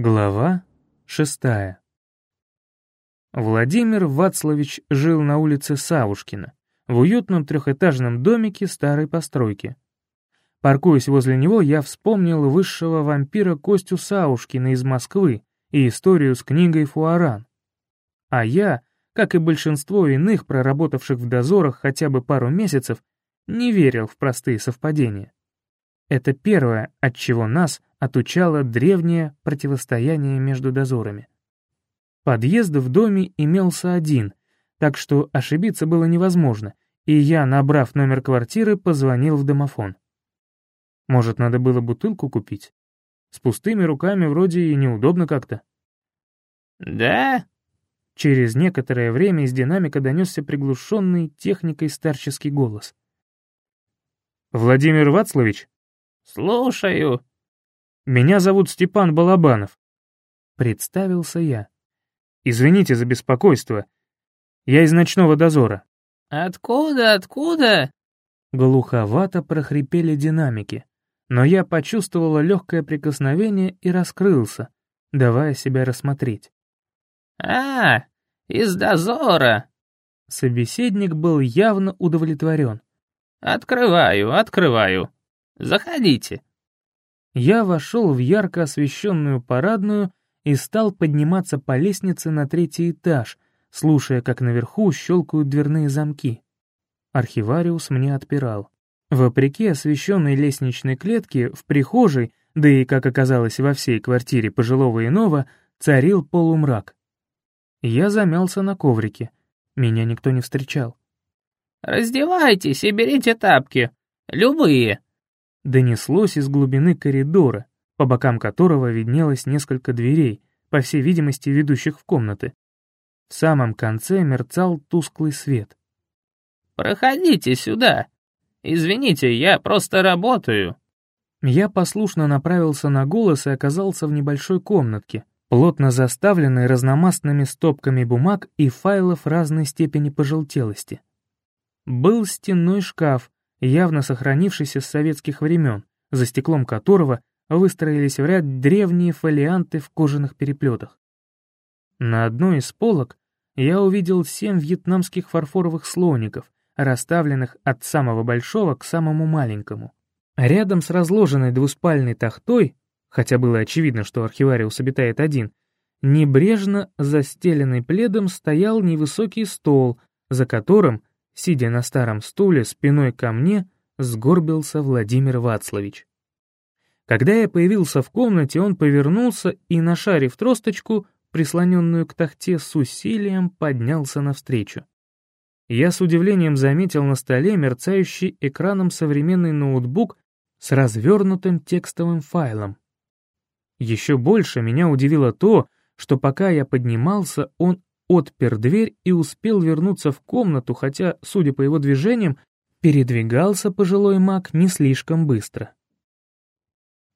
Глава шестая. Владимир Вацлович жил на улице Савушкина, в уютном трехэтажном домике старой постройки. Паркуясь возле него, я вспомнил высшего вампира Костю Саушкина из Москвы и историю с книгой «Фуаран». А я, как и большинство иных, проработавших в дозорах хотя бы пару месяцев, не верил в простые совпадения. Это первое, от чего нас отучало древнее противостояние между дозорами. Подъезд в доме имелся один, так что ошибиться было невозможно, и я, набрав номер квартиры, позвонил в домофон. Может, надо было бутылку купить? С пустыми руками вроде и неудобно как-то. «Да?» Через некоторое время из динамика донесся приглушенный техникой старческий голос. «Владимир Вацлович?» «Слушаю». «Меня зовут Степан Балабанов». Представился я. «Извините за беспокойство. Я из ночного дозора». «Откуда, откуда?» Глуховато прохрипели динамики, но я почувствовала легкое прикосновение и раскрылся, давая себя рассмотреть. «А, из дозора!» Собеседник был явно удовлетворен. «Открываю, открываю. Заходите». Я вошел в ярко освещенную парадную и стал подниматься по лестнице на третий этаж, слушая, как наверху щелкают дверные замки. Архивариус мне отпирал. Вопреки освещенной лестничной клетке, в прихожей, да и, как оказалось, во всей квартире пожилого иного, царил полумрак. Я замялся на коврике. Меня никто не встречал. «Раздевайтесь и берите тапки. Любые», донеслось из глубины коридора, по бокам которого виднелось несколько дверей, по всей видимости, ведущих в комнаты. В самом конце мерцал тусклый свет. «Проходите сюда. Извините, я просто работаю». Я послушно направился на голос и оказался в небольшой комнатке, плотно заставленной разномастными стопками бумаг и файлов разной степени пожелтелости. Был стенной шкаф, явно сохранившийся с советских времен, за стеклом которого выстроились в ряд древние фолианты в кожаных переплетах. На одной из полок я увидел семь вьетнамских фарфоровых слоников, расставленных от самого большого к самому маленькому. Рядом с разложенной двуспальной тахтой, хотя было очевидно, что архивариус обитает один, небрежно застеленный пледом стоял невысокий стол, за которым Сидя на старом стуле спиной ко мне, сгорбился Владимир Вацлович. Когда я появился в комнате, он повернулся и, нашарив тросточку, прислоненную к тахте с усилием, поднялся навстречу. Я с удивлением заметил на столе мерцающий экраном современный ноутбук с развернутым текстовым файлом. Еще больше меня удивило то, что пока я поднимался, он отпер дверь и успел вернуться в комнату, хотя, судя по его движениям, передвигался пожилой маг не слишком быстро.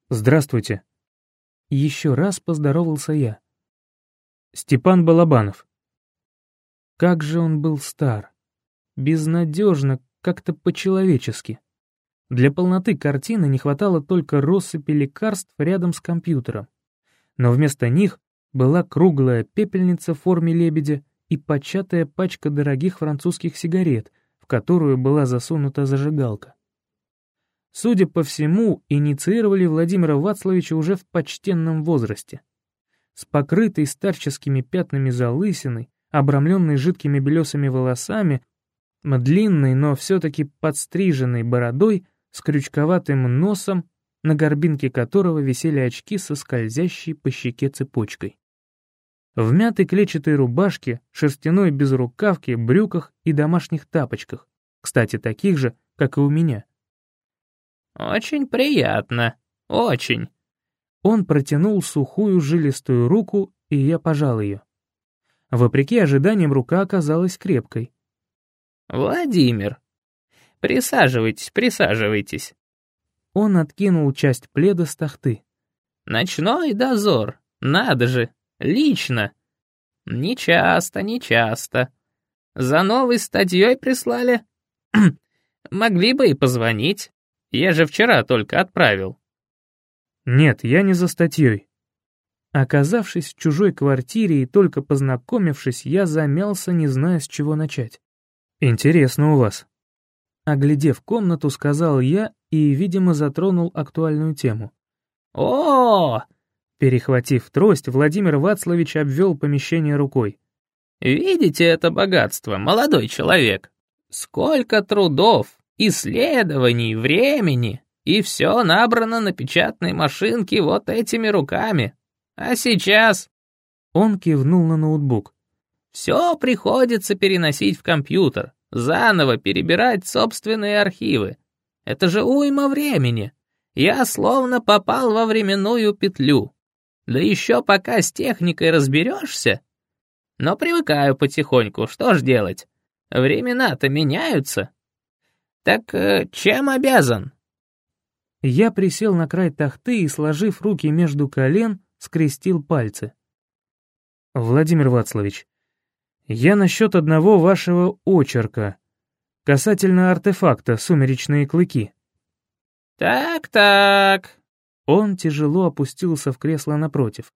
«Здравствуйте». Еще раз поздоровался я. Степан Балабанов. Как же он был стар. Безнадежно, как-то по-человечески. Для полноты картины не хватало только россыпи лекарств рядом с компьютером. Но вместо них была круглая пепельница в форме лебедя и початая пачка дорогих французских сигарет, в которую была засунута зажигалка. Судя по всему, инициировали Владимира Вацлавича уже в почтенном возрасте. С покрытой старческими пятнами залысиной, обрамленной жидкими белесыми волосами, длинной, но все-таки подстриженной бородой, с крючковатым носом, на горбинке которого висели очки со скользящей по щеке цепочкой в мятой клетчатой рубашке, шерстяной безрукавке, брюках и домашних тапочках, кстати, таких же, как и у меня. «Очень приятно, очень». Он протянул сухую жилистую руку, и я пожал ее. Вопреки ожиданиям, рука оказалась крепкой. «Владимир, присаживайтесь, присаживайтесь». Он откинул часть пледа с тахты. «Ночной дозор, надо же, Лично. Не часто, не часто. За новой статьей прислали? Могли бы и позвонить. Я же вчера только отправил. Нет, я не за статьей. Оказавшись в чужой квартире и только познакомившись, я замялся, не зная, с чего начать. «Интересно у вас». Оглядев комнату, сказал я и, видимо, затронул актуальную тему. о Перехватив трость, Владимир Вацлович обвел помещение рукой. «Видите это богатство, молодой человек? Сколько трудов, исследований, времени, и все набрано на печатной машинке вот этими руками. А сейчас...» Он кивнул на ноутбук. «Все приходится переносить в компьютер, заново перебирать собственные архивы. Это же уйма времени. Я словно попал во временную петлю. Да еще пока с техникой разберешься. Но привыкаю потихоньку, что ж делать? Времена-то меняются. Так э, чем обязан? Я присел на край тахты и, сложив руки между колен, скрестил пальцы. «Владимир Вацлович, я насчет одного вашего очерка, касательно артефакта «Сумеречные клыки». «Так-так...» Он тяжело опустился в кресло напротив.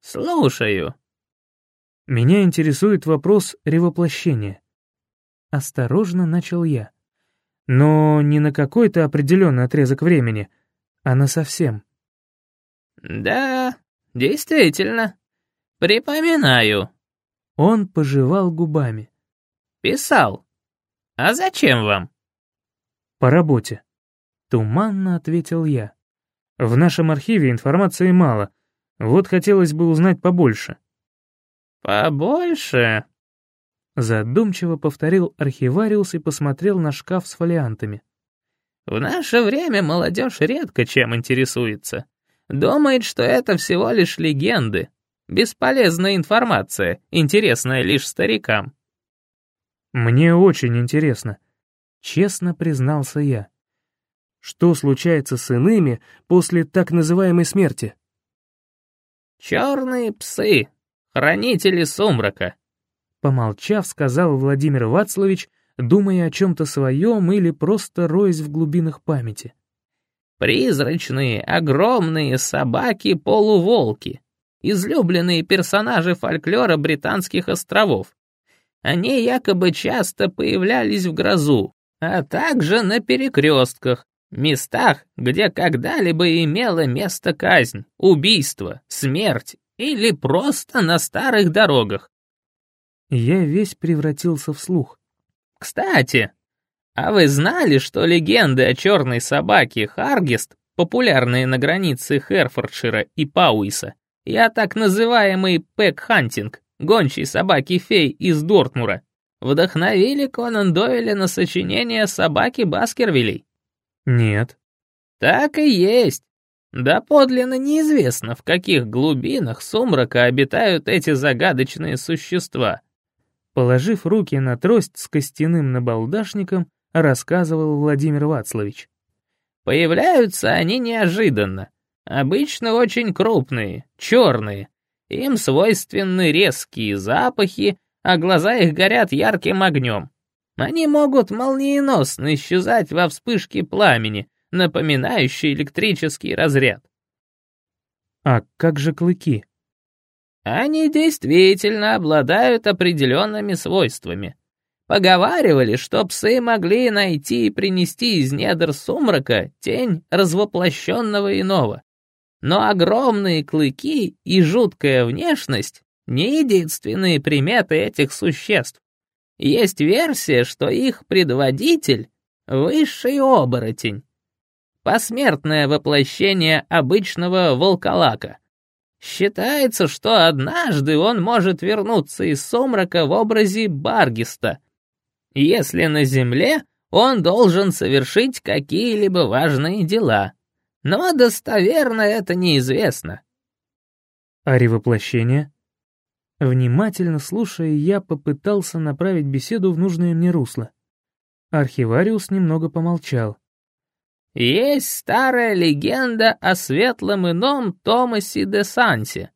«Слушаю». «Меня интересует вопрос ревоплощения». Осторожно начал я. Но не на какой-то определенный отрезок времени, а на совсем. «Да, действительно. Припоминаю». Он пожевал губами. «Писал. А зачем вам?» «По работе», — туманно ответил я. «В нашем архиве информации мало, вот хотелось бы узнать побольше». «Побольше?» Задумчиво повторил архивариус и посмотрел на шкаф с фолиантами. «В наше время молодежь редко чем интересуется. Думает, что это всего лишь легенды, бесполезная информация, интересная лишь старикам». «Мне очень интересно», — честно признался я. «Что случается с иными после так называемой смерти?» «Черные псы, хранители сумрака», Помолчав, сказал Владимир Вацлович, думая о чем-то своем или просто роясь в глубинах памяти. «Призрачные, огромные собаки-полуволки, излюбленные персонажи фольклора Британских островов. Они якобы часто появлялись в грозу, а также на перекрестках, местах, где когда-либо имела место казнь, убийство, смерть или просто на старых дорогах. Я весь превратился в слух. «Кстати, а вы знали, что легенды о черной собаке Харгест, популярные на границе Херфордшира и Пауиса, и о так называемый pack hunting, гончей собаки-фей из Дартмура, вдохновили Конан Дойля на сочинение собаки Баскервилей?» «Нет». «Так и есть. Доподлинно неизвестно, в каких глубинах сумрака обитают эти загадочные существа, Положив руки на трость с костяным набалдашником, рассказывал Владимир Вацлович. «Появляются они неожиданно. Обычно очень крупные, черные. Им свойственны резкие запахи, а глаза их горят ярким огнем. Они могут молниеносно исчезать во вспышке пламени, напоминающей электрический разряд. А как же клыки? Они действительно обладают определенными свойствами. Поговаривали, что псы могли найти и принести из недр сумрака тень развоплощенного иного. Но огромные клыки и жуткая внешность — не единственные приметы этих существ. Есть версия, что их предводитель — высший оборотень. Посмертное воплощение обычного волколака — Считается, что однажды он может вернуться из сумрака в образе Баргиста. Если на Земле, он должен совершить какие-либо важные дела. Но достоверно это неизвестно. А ревоплощение? Внимательно слушая, я попытался направить беседу в нужное мне русло. Архивариус немного помолчал. Есть старая легенда о светлом ином Томасе де Сансе.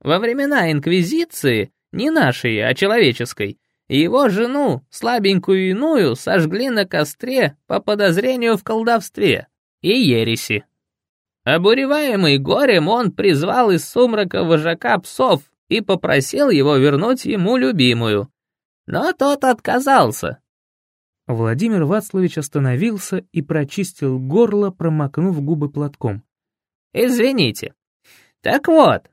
Во времена Инквизиции, не нашей, а человеческой, его жену, слабенькую иную, сожгли на костре по подозрению в колдовстве и ереси. Обуреваемый горем, он призвал из сумрака вожака псов и попросил его вернуть ему любимую. Но тот отказался. Владимир Вацлович остановился и прочистил горло, промокнув губы платком. «Извините. Так вот,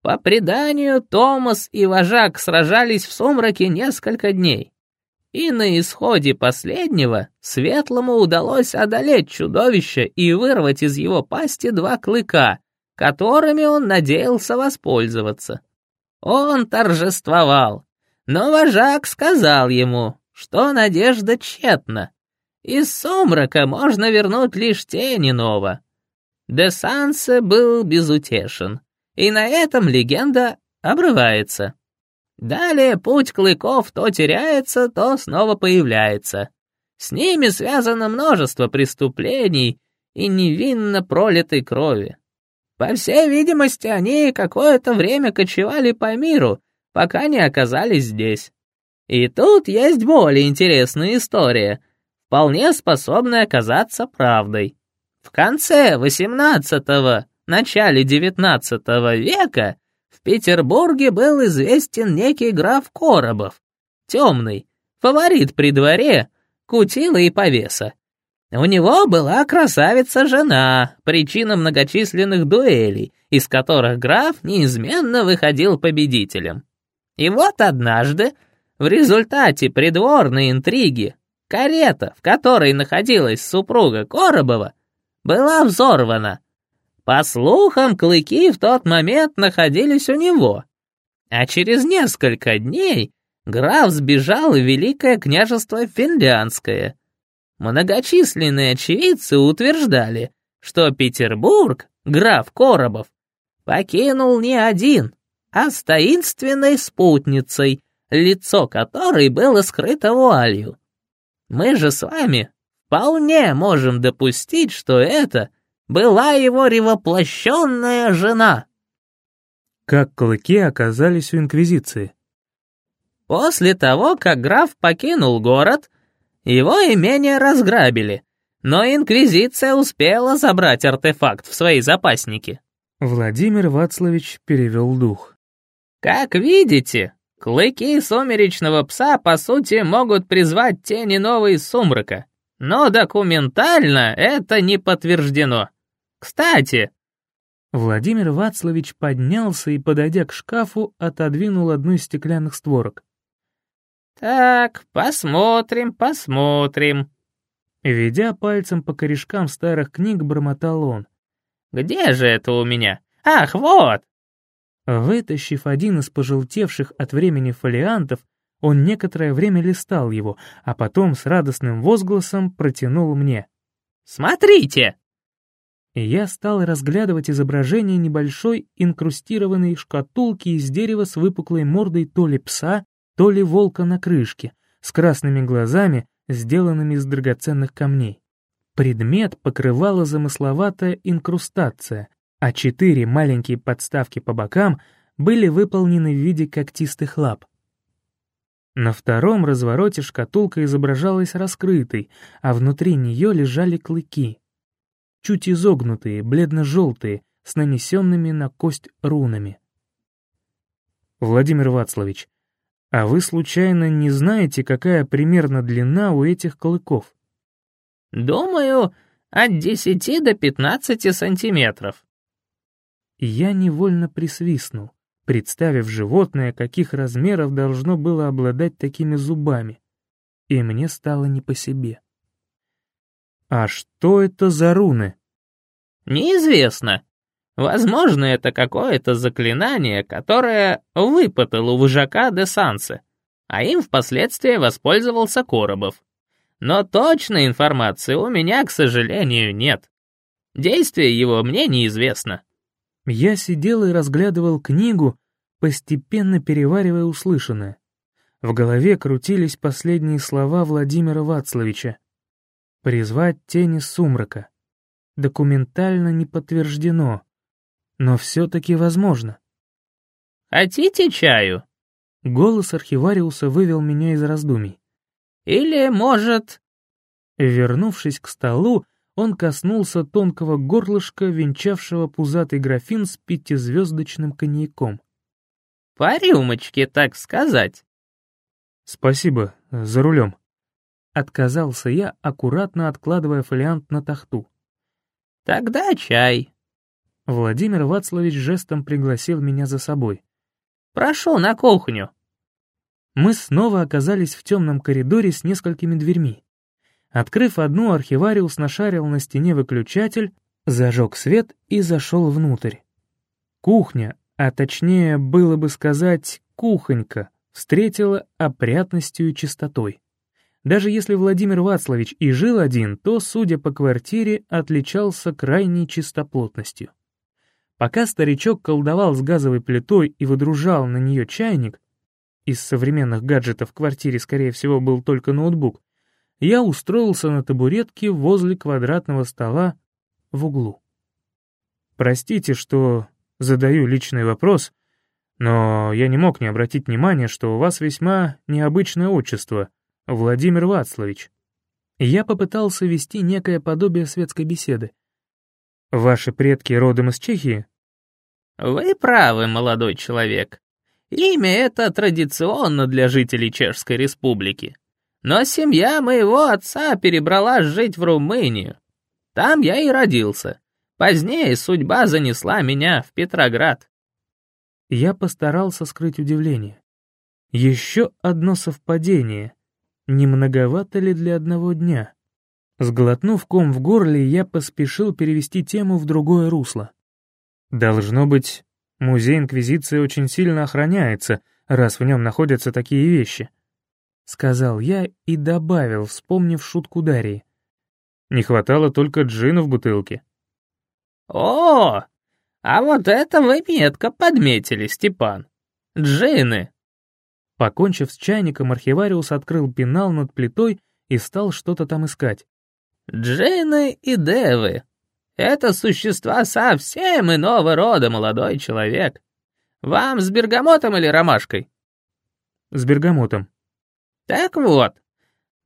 по преданию, Томас и вожак сражались в сумраке несколько дней. И на исходе последнего Светлому удалось одолеть чудовище и вырвать из его пасти два клыка, которыми он надеялся воспользоваться. Он торжествовал, но вожак сказал ему, что надежда тщетна. Из сумрака можно вернуть лишь тень иного. Де Сансе был безутешен, и на этом легенда обрывается. Далее путь клыков то теряется, то снова появляется. С ними связано множество преступлений и невинно пролитой крови. По всей видимости, они какое-то время кочевали по миру, пока не оказались здесь. И тут есть более интересная история, вполне способная оказаться правдой. В конце XVIII, начале XIX века в Петербурге был известен некий граф Коробов, темный, фаворит при дворе, кутила и повеса. У него была красавица-жена, причина многочисленных дуэлей, из которых граф неизменно выходил победителем. И вот однажды, в результате придворной интриги, карета, в которой находилась супруга Коробова, была взорвана, по слухам, клыки в тот момент находились у него. А через несколько дней граф сбежал в Великое княжество Финляндское. Многочисленные очевидцы утверждали, что Петербург, граф Коробов, покинул не один, а с таинственной спутницей, лицо которой было скрыто вуалью. Мы же с вами вполне можем допустить, что это была его ревоплощенная жена. Как клыки оказались у Инквизиции? После того, как граф покинул город, его имение разграбили, но Инквизиция успела забрать артефакт в свои запасники. Владимир Вацлович перевел дух. Как видите, клыки сумеречного пса, по сути, могут призвать тени новой сумрака, но документально это не подтверждено. Кстати!» Владимир Вацлович поднялся и, подойдя к шкафу, отодвинул одну из стеклянных створок. «Так, посмотрим, посмотрим». Ведя пальцем по корешкам старых книг, бормотал он. «Где же это у меня? Ах, вот!» Вытащив один из пожелтевших от времени фолиантов, он некоторое время листал его, а потом с радостным возгласом протянул мне. «Смотрите!» и я стал разглядывать изображение небольшой инкрустированной шкатулки из дерева с выпуклой мордой то ли пса, то ли волка на крышке, с красными глазами, сделанными из драгоценных камней. Предмет покрывала замысловатая инкрустация, а четыре маленькие подставки по бокам были выполнены в виде когтистых лап. На втором развороте шкатулка изображалась раскрытой, а внутри нее лежали клыки чуть изогнутые, бледно-желтые, с нанесенными на кость рунами. Владимир Вацлович, а вы случайно не знаете, какая примерно длина у этих клыков? Думаю, от 10 до 15 сантиметров. Я невольно присвистнул, представив животное, каких размеров должно было обладать такими зубами, и мне стало не по себе. А что это за руны? Неизвестно. Возможно, это какое-то заклинание, которое выпытал у вожака де Сансе, а им впоследствии воспользовался Коробов. Но точной информации у меня, к сожалению, нет. Действие его мне неизвестно. Я сидел и разглядывал книгу, постепенно переваривая услышанное. В голове крутились последние слова Владимира Вацловича призвать тени сумрака. Документально не подтверждено, но все-таки возможно. «Хотите чаю?» Голос архивариуса вывел меня из раздумий. «Или, может...» Вернувшись к столу, он коснулся тонкого горлышка, венчавшего пузатый графин с пятизвездочным коньяком. «По рюмочке, так сказать». «Спасибо, за рулем», — отказался я, аккуратно откладывая фолиант на тахту. «Тогда чай». Владимир Вацлович жестом пригласил меня за собой. «Прошу на кухню». Мы снова оказались в темном коридоре с несколькими дверьми. Открыв одну, архивариус нашарил на стене выключатель, зажег свет и зашел внутрь. Кухня, а точнее было бы сказать кухонька, встретила опрятностью и чистотой. Даже если Владимир Вацлавич и жил один, то, судя по квартире, отличался крайней чистоплотностью. Пока старичок колдовал с газовой плитой и выдружал на нее чайник, из современных гаджетов в квартире, скорее всего, был только ноутбук, я устроился на табуретке возле квадратного стола в углу. Простите, что задаю личный вопрос, но я не мог не обратить внимания, что у вас весьма необычное отчество — Владимир Вацлович. Я попытался вести некое подобие светской беседы. Ваши предки родом из Чехии? Вы правы, молодой человек. Имя это традиционно для жителей Чешской Республики. Но семья моего отца перебралась жить в Румынию. Там я и родился. Позднее судьба занесла меня в Петроград. Я постарался скрыть удивление. Еще одно совпадение. Не многовато ли для одного дня? Сглотнув ком в горле, я поспешил перевести тему в другое русло. Должно быть, музей Инквизиции очень сильно охраняется, раз в нем находятся такие вещи. — сказал я и добавил, вспомнив шутку Дарьи. Не хватало только джина в бутылке. «О, а вот это вы метко подметили, Степан. Джины!» Покончив с чайником, архивариус открыл пенал над плитой и стал что-то там искать. «Джины и девы. Это существа совсем иного рода, молодой человек. Вам с бергамотом или ромашкой?» «С бергамотом», так вот.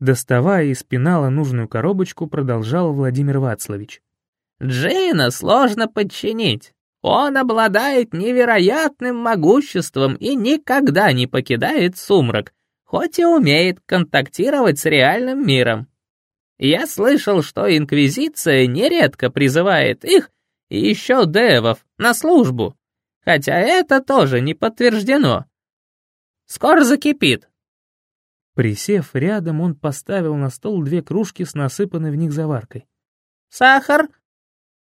Доставая из пенала нужную коробочку, продолжал Владимир Вацлович. Джина сложно подчинить. Он обладает невероятным могуществом и никогда не покидает сумрак, хоть и умеет контактировать с реальным миром. Я слышал, что Инквизиция нередко призывает их и еще девов на службу, хотя это тоже не подтверждено. Скоро закипит, Присев рядом, он поставил на стол две кружки с насыпанной в них заваркой. «Сахар?»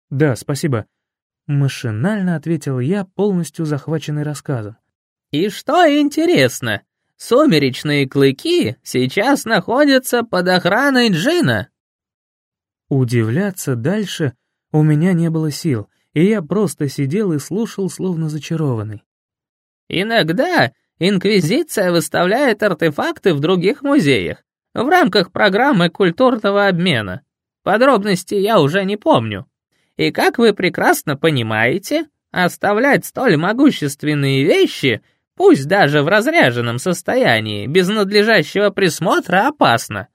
«Да, спасибо», — машинально ответил я, полностью захваченный рассказом. «И что интересно, сумеречные клыки сейчас находятся под охраной Джина». Удивляться дальше у меня не было сил, и я просто сидел и слушал, словно зачарованный. «Иногда Инквизиция выставляет артефакты в других музеях в рамках программы культурного обмена. Подробностей я уже не помню. И как вы прекрасно понимаете, оставлять столь могущественные вещи, пусть даже в разряженном состоянии, без надлежащего присмотра опасно.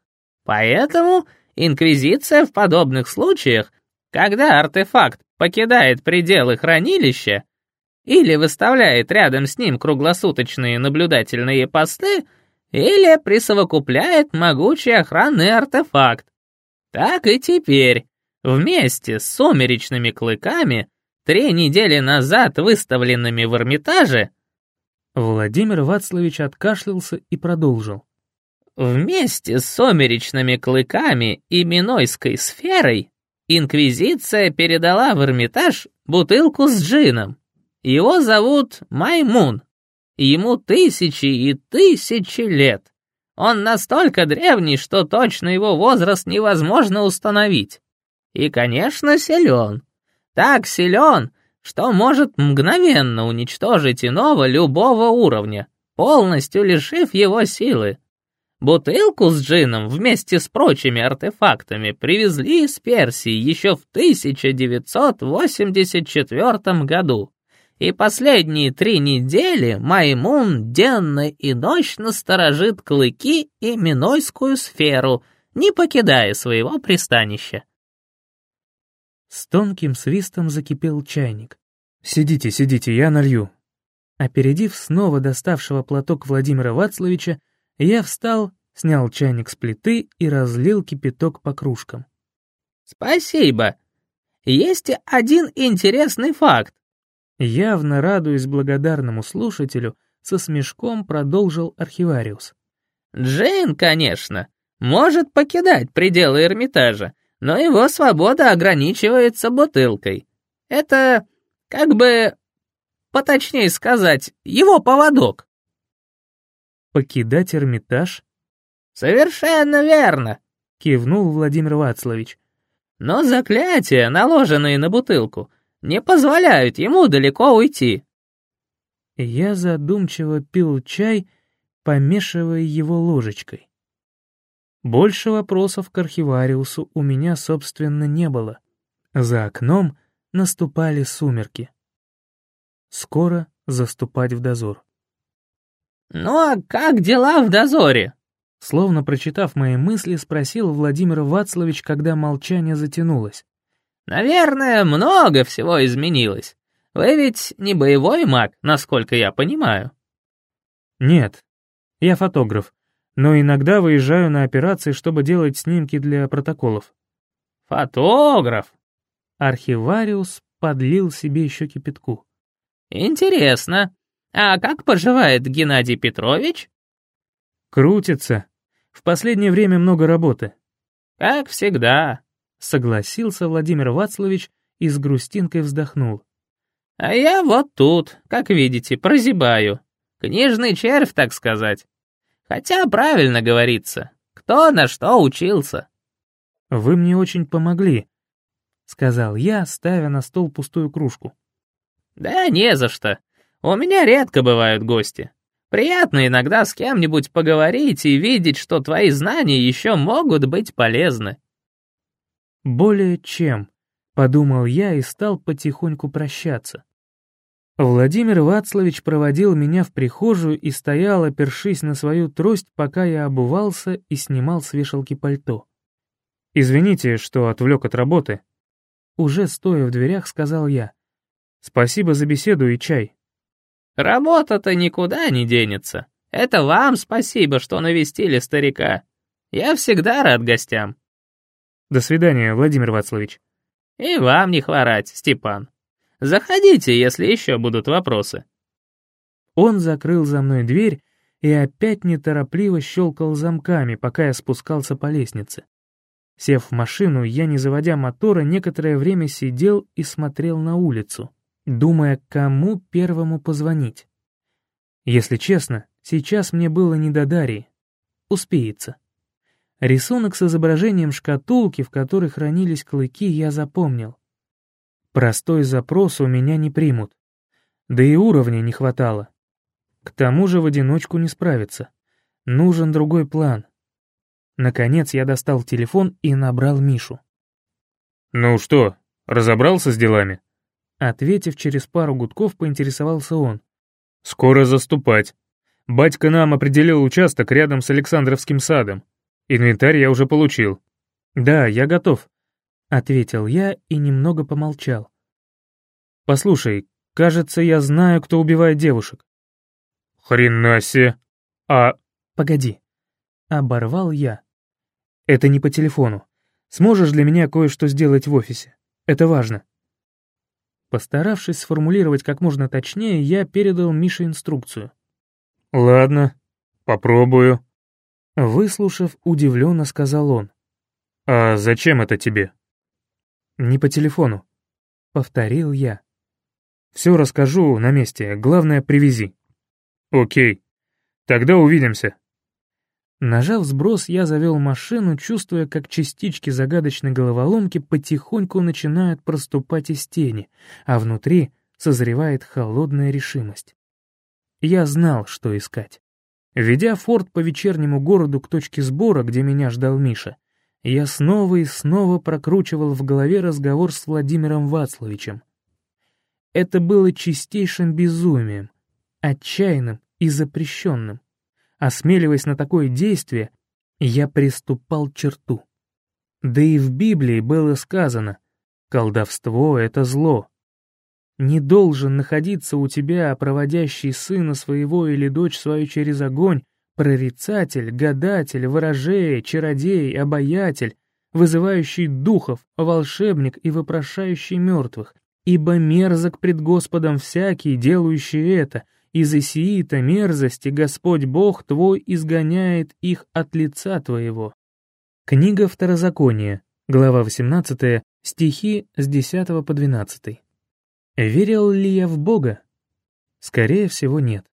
Поэтому Инквизиция в подобных случаях, когда артефакт покидает пределы хранилища, или выставляет рядом с ним круглосуточные наблюдательные посты, или присовокупляет могучий охранный артефакт. Так и теперь, вместе с сумеречными клыками, три недели назад выставленными в Эрмитаже, Владимир Вацлович откашлялся и продолжил. Вместе с сумеречными клыками и Минойской сферой Инквизиция передала в Эрмитаж бутылку с джином. Его зовут Маймун. Ему тысячи и тысячи лет. Он настолько древний, что точно его возраст невозможно установить. И, конечно, силен. Так силен, что может мгновенно уничтожить иного любого уровня, полностью лишив его силы. Бутылку с джином вместе с прочими артефактами привезли из Персии еще в 1984 году. И последние три недели Маймун денно и ночно сторожит клыки и Минойскую сферу, не покидая своего пристанища. С тонким свистом закипел чайник. «Сидите, сидите, я налью». Опередив снова доставшего платок Владимира Вацловича, я встал, снял чайник с плиты и разлил кипяток по кружкам. «Спасибо. Есть один интересный факт». Явно радуясь благодарному слушателю, со смешком продолжил архивариус. «Джейн, конечно, может покидать пределы Эрмитажа, но его свобода ограничивается бутылкой. Это, как бы, поточнее сказать, его поводок». «Покидать Эрмитаж?» «Совершенно верно», — кивнул Владимир Вацлович. «Но заклятия, наложенные на бутылку, не позволяют ему далеко уйти». Я задумчиво пил чай, помешивая его ложечкой. Больше вопросов к архивариусу у меня, собственно, не было. За окном наступали сумерки. Скоро заступать в дозор. «Ну а как дела в дозоре?» Словно прочитав мои мысли, спросил Владимир Вацлович, когда молчание затянулось. «Наверное, много всего изменилось. Вы ведь не боевой маг, насколько я понимаю». «Нет, я фотограф, но иногда выезжаю на операции, чтобы делать снимки для протоколов». «Фотограф?» Архивариус подлил себе еще кипятку. «Интересно. А как поживает Геннадий Петрович?» «Крутится. В последнее время много работы». «Как всегда», — согласился Владимир Вацлович и с грустинкой вздохнул. «А я вот тут, как видите, прозябаю. Книжный червь, так сказать. Хотя правильно говорится, кто на что учился». «Вы мне очень помогли», — сказал я, ставя на стол пустую кружку. «Да не за что. У меня редко бывают гости. Приятно иногда с кем-нибудь поговорить и видеть, что твои знания еще могут быть полезны». «Более чем», — подумал я и стал потихоньку прощаться. Владимир Вацлович проводил меня в прихожую и стоял, опершись на свою трость, пока я обувался и снимал с вешалки пальто. «Извините, что отвлек от работы». Уже стоя в дверях, сказал я. «Спасибо за беседу и чай». Работа-то никуда не денется. Это вам спасибо, что навестили старика. Я всегда рад гостям. До свидания, Владимир Вацлович. И вам не хворать, Степан. Заходите, если еще будут вопросы. Он закрыл за мной дверь и опять неторопливо щелкал замками, пока я спускался по лестнице. Сев в машину, я, не заводя мотора, некоторое время сидел и смотрел на улицу думая, кому первому позвонить. Если честно, сейчас мне было не до Дарьи. Успеется. Рисунок с изображением шкатулки, в которой хранились клыки, я запомнил. Простой запрос у меня не примут. Да и уровня не хватало. К тому же в одиночку не справиться. Нужен другой план. Наконец я достал телефон и набрал Мишу. «Ну что, разобрался с делами?» Ответив через пару гудков, поинтересовался он. «Скоро заступать. Батька нам определил участок рядом с Александровским садом. Инвентарь я уже получил». «Да, я готов», — ответил я и немного помолчал. «Послушай, кажется, я знаю, кто убивает девушек». «Хрена себе! А...» «Погоди». Оборвал я. «Это не по телефону. Сможешь для меня кое-что сделать в офисе? Это важно». Постаравшись сформулировать как можно точнее, я передал Мише инструкцию. «Ладно, попробую», — выслушав, удивленно сказал он. «А зачем это тебе?» «Не по телефону», — повторил я. «Все расскажу на месте, главное, привези». «Окей, тогда увидимся». Нажав сброс, я завел машину, чувствуя, как частички загадочной головоломки потихоньку начинают проступать из тени, а внутри созревает холодная решимость. Я знал, что искать. Ведя форт по вечернему городу к точке сбора, где меня ждал Миша, я снова и снова прокручивал в голове разговор с Владимиром Вацловичем. Это было чистейшим безумием, отчаянным и запрещенным. Осмеливаясь на такое действие, я приступал черту. Да и в Библии было сказано Колдовство — это зло. Не должен находиться у тебя проводящий сына своего или дочь свою через огонь, прорицатель, гадатель, ворожея, чародей, обаятель, вызывающий духов, волшебник и вопрошающий мертвых. Ибо мерзок пред Господом всякий, делающий это, из Исиита мерзости Господь Бог твой изгоняет их от лица твоего. Книга Второзакония, глава 18, стихи с 10 по 12. Верил ли я в Бога? Скорее всего, нет.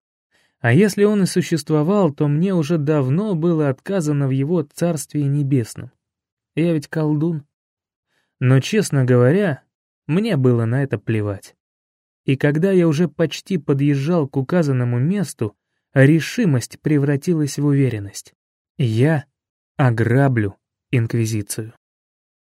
А если он и существовал, то мне уже давно было отказано в его Царстве Небесном. Я ведь колдун. Но, честно говоря, мне было на это плевать. И когда я уже почти подъезжал к указанному месту, решимость превратилась в уверенность. Я ограблю Инквизицию.